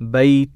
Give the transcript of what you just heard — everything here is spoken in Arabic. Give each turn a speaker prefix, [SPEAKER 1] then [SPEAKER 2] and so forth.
[SPEAKER 1] بيت